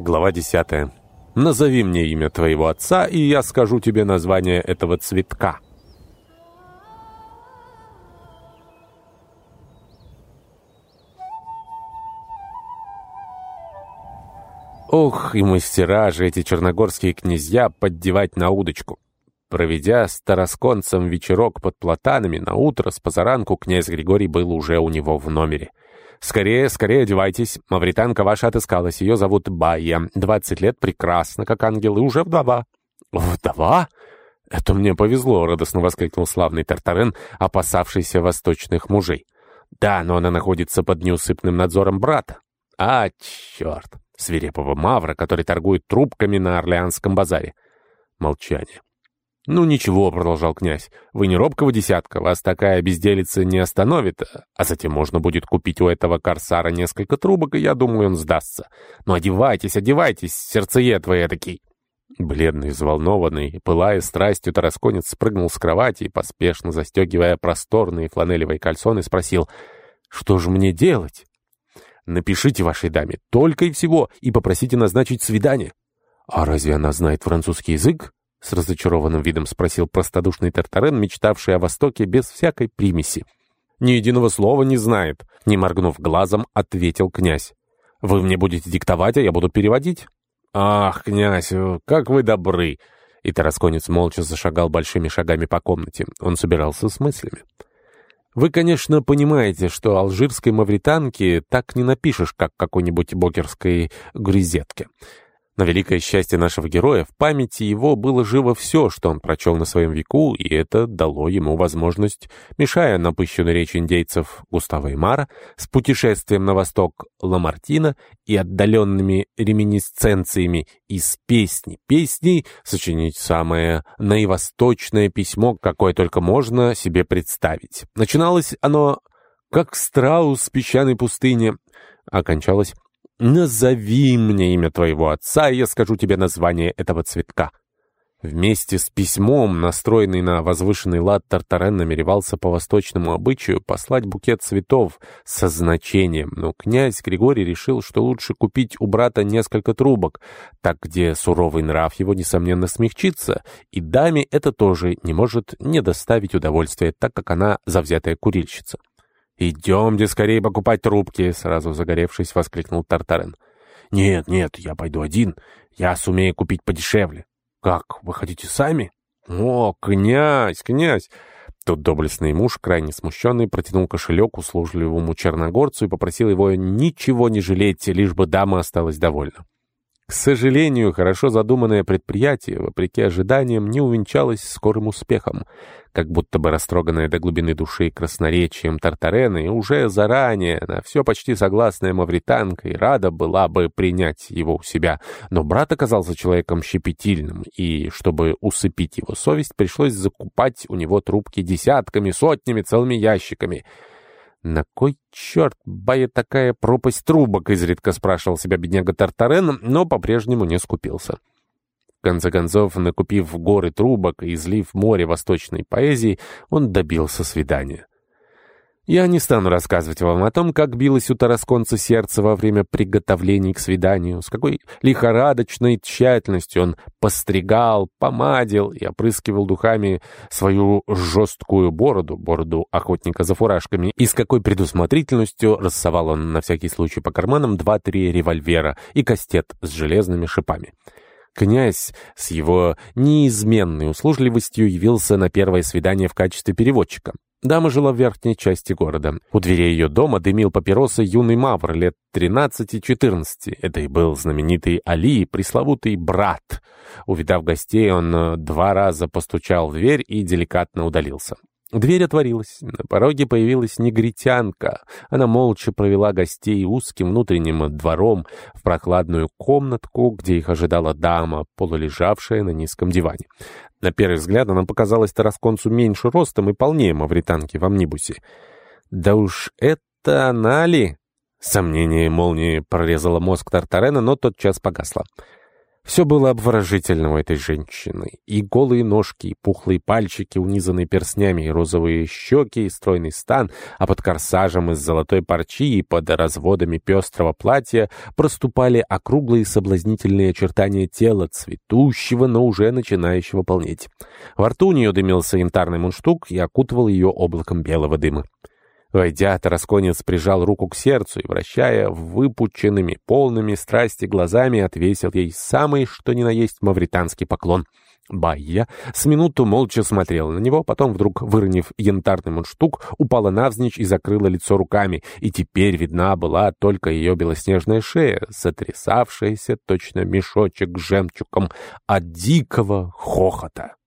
Глава 10. Назови мне имя твоего отца, и я скажу тебе название этого цветка. Ох, и мастера же эти черногорские князья поддевать на удочку. Проведя с тарасконцем вечерок под платанами, на утро с позаранку князь Григорий был уже у него в номере. «Скорее, скорее одевайтесь. Мавританка ваша отыскалась. Ее зовут Байя. Двадцать лет, прекрасно, как ангел, и уже вдова». «Вдова?» «Это мне повезло», — радостно воскликнул славный Тартарен, опасавшийся восточных мужей. «Да, но она находится под неусыпным надзором брата». «А, черт!» — свирепого мавра, который торгует трубками на Орлеанском базаре. Молчание. «Ну ничего», — продолжал князь, — «вы не робкого десятка, вас такая безделица не остановит, а затем можно будет купить у этого корсара несколько трубок, и я думаю, он сдастся. Но одевайтесь, одевайтесь, сердцеед вы этакий». Бледный, взволнованный, пылая страстью, Тарасконец спрыгнул с кровати и, поспешно застегивая просторные фланелевые кальсоны, спросил, «Что же мне делать?» «Напишите вашей даме, только и всего, и попросите назначить свидание». «А разве она знает французский язык?» — с разочарованным видом спросил простодушный Тартарен, мечтавший о Востоке без всякой примеси. «Ни единого слова не знает», — не моргнув глазом, ответил князь. «Вы мне будете диктовать, а я буду переводить». «Ах, князь, как вы добры!» И Тарасконец молча зашагал большими шагами по комнате. Он собирался с мыслями. «Вы, конечно, понимаете, что алжирской мавританке так не напишешь, как какой-нибудь бокерской грезетке. На великое счастье нашего героя в памяти его было живо все, что он прочел на своем веку, и это дало ему возможность, мешая напыщенной речи индейцев Густава Имара, с путешествием на восток Ламартина и отдаленными реминисценциями из песни песней, сочинить самое наивосточное письмо, какое только можно себе представить. Начиналось оно как страус в песчаной пустыне, окончалось «Назови мне имя твоего отца, и я скажу тебе название этого цветка». Вместе с письмом, настроенный на возвышенный лад, Тартарен намеревался по восточному обычаю послать букет цветов со значением, но князь Григорий решил, что лучше купить у брата несколько трубок, так где суровый нрав его, несомненно, смягчится, и даме это тоже не может не доставить удовольствия, так как она завзятая курильщица. «Идемте скорее покупать трубки!» — сразу загоревшись, воскликнул Тартарен. «Нет, нет, я пойду один. Я сумею купить подешевле». «Как, вы хотите сами?» «О, князь, князь!» Тут доблестный муж, крайне смущенный, протянул кошелек услужливому черногорцу и попросил его ничего не жалеть, лишь бы дама осталась довольна. К сожалению, хорошо задуманное предприятие, вопреки ожиданиям, не увенчалось скорым успехом. Как будто бы растроганная до глубины души красноречием Тартарена и уже заранее на все почти согласная мавританка и рада была бы принять его у себя. Но брат оказался человеком щепетильным, и, чтобы усыпить его совесть, пришлось закупать у него трубки десятками, сотнями, целыми ящиками — «На кой черт, бая такая пропасть трубок?» — изредка спрашивал себя бедняга Тартарен, но по-прежнему не скупился. В конце концов, накупив горы трубок и излив море восточной поэзии, он добился свидания. Я не стану рассказывать вам о том, как билось у Тарасконца сердце во время приготовлений к свиданию, с какой лихорадочной тщательностью он постригал, помадил и опрыскивал духами свою жесткую бороду, бороду охотника за фуражками, и с какой предусмотрительностью рассовал он на всякий случай по карманам два-три револьвера и кастет с железными шипами. Князь с его неизменной услужливостью явился на первое свидание в качестве переводчика. Дама жила в верхней части города. У дверей ее дома дымил папиросы юный мавр лет 13-14. Это и был знаменитый Али, пресловутый брат. Увидав гостей, он э, два раза постучал в дверь и деликатно удалился. Дверь отворилась. На пороге появилась негритянка. Она молча провела гостей узким внутренним двором в прохладную комнатку, где их ожидала дама, полулежавшая на низком диване. На первый взгляд она показалась Тарасконцу меньше ростом и полнее мавританки в амнибусе. «Да уж это она ли?» Сомнение молнии прорезало мозг Тартарена, но тотчас погасло. Все было обворожительно у этой женщины. И голые ножки, и пухлые пальчики, унизанные перстнями, и розовые щеки, и стройный стан, а под корсажем из золотой парчи и под разводами пестрого платья проступали округлые соблазнительные очертания тела, цветущего, но уже начинающего полнеть. Во рту у нее дымился янтарный мундштук и окутывал ее облаком белого дыма. Войдя, Тарасконец прижал руку к сердцу и, вращая выпученными, полными страсти глазами, отвесил ей самый, что ни на есть, мавританский поклон. Байя с минуту молча смотрела на него, потом, вдруг выронив янтарный мундштук, упала навзничь и закрыла лицо руками, и теперь видна была только ее белоснежная шея, сотрясавшаяся точно мешочек с жемчугом от дикого хохота.